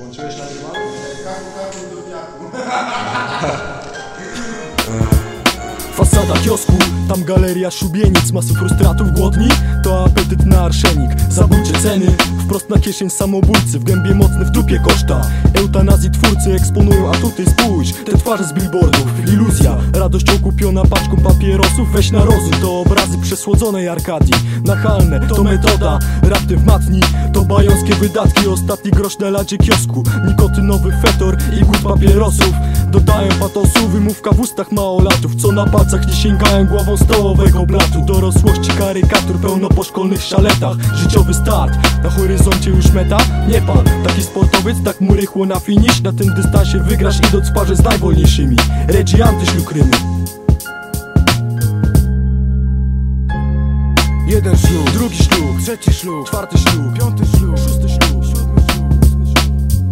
Włączyłeś nagrywanie? Kaku, kaku do. Fasada kiosku, tam galeria szubienic Masy frustratów głodni, to apetyt na arszenik Zabójcze ceny, wprost na kieszeń samobójcy W gębie mocny, w dupie koszta Eutanazji twórcy eksponują atuty Spójrz, te twarze z billboardów Iluzja, radość okupiona paczką papierosów Weź na rozum, to obrazy przesłodzonej Arkadii. Nachalne, to metoda, rapty w matni. To bajońskie wydatki, ostatni grosz na ladzie kiosku. Nikotynowy fetor i głód papierosów. Dodają patosu, wymówka w ustach małolatów. Co na palcach nie sięgają głową stołowego blatu. Dorosłości karykatur pełno po szkolnych szaletach Życiowy start, na horyzoncie już meta? Nie pan, taki sportowiec, tak mu rychło na finish. Na tym dystansie wygrasz idąc w parze z najwolniejszymi. Regi antyślukryny Jeden ślub, Drugi ślub, trzeci ślub, czwarty ślub, piąty ślub, szósty ślub.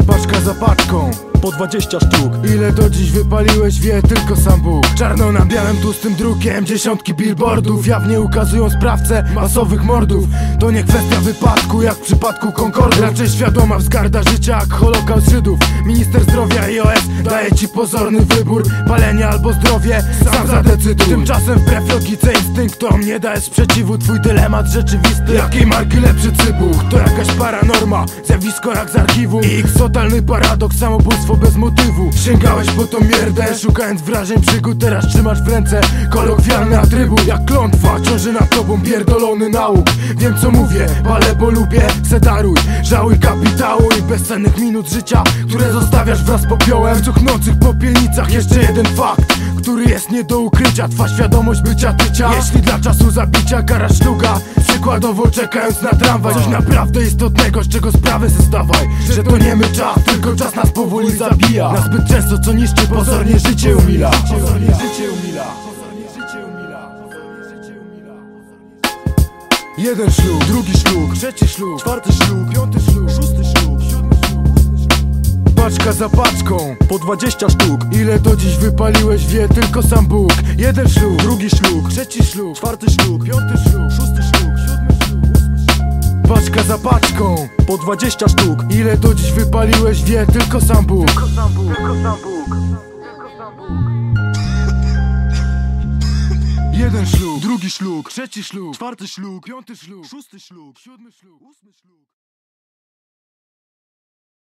Paczka za paczką Po 20 sztuk. Ile do dziś wypaliłeś wie tylko sam Bóg. Czarno na białym tłustym drukiem Dziesiątki billboardów. Jawnie ukazują sprawcę masowych mordów. To nie kwestia wypadku jak w przypadku Concordu Raczej świadoma wzgarda życia jak holokaust Żydów. Minister zdrowia iOS daje ci pozorny wybór. Palenie albo zdrowie, sam zadecyduj. Tymczasem wbrew logice instynktom Nie dajesz sprzeciwu. Twój dylemat rzeczywisty. Jakiej marki lepszy cybuch? To jakaś paranorma. Zjawisko jak z archiwum. X totalny paradoks, samobójstwo bez motywu. Sięgałeś po tą mierdę, szukając wrażeń przygód Teraz trzymasz w ręce kolokwialny atrybut. Jak klątwa, ciąży nad tobą pierdolony nauk. Wiem co mówię, ale bo lubię, se daruj Żałuj kapitału i bezcennych minut życia Które zostawiasz wraz z popiołem. W cuchnących popielnicach jeszcze jeden fakt Który jest nie do ukrycia. Twa świadomość bycia tycia. Jeśli dla czasu zabicia kara sztuka Przykładowo czekając na tramwaj Coś naprawdę istotnego, z czego sprawę zestawaj Że to nie my czas, tylko czas nas powoli zabija. Na zbyt często co niszczy pozornie życie umila. Pozornie życie umila. Jeden ślub, Drugi ślub, trzeci ślub, czwarty ślub, piąty ślub, szósty ślub siódmy ślub. Paczka za paczką Po 20 sztuk. Ile do dziś wypaliłeś wie tylko sam Bóg. Jeden ślub, Drugi ślub, trzeci ślub, czwarty ślub, piąty ślub, szósty ślub. Paczka za paczką. Po 20 sztuk. Ile do dziś wypaliłeś wie tylko sam Bóg. Jeden ślub, Drugi ślub, trzeci ślub, czwarty ślub, piąty ślub, szósty ślub siódmy ślub, ósmy ślub.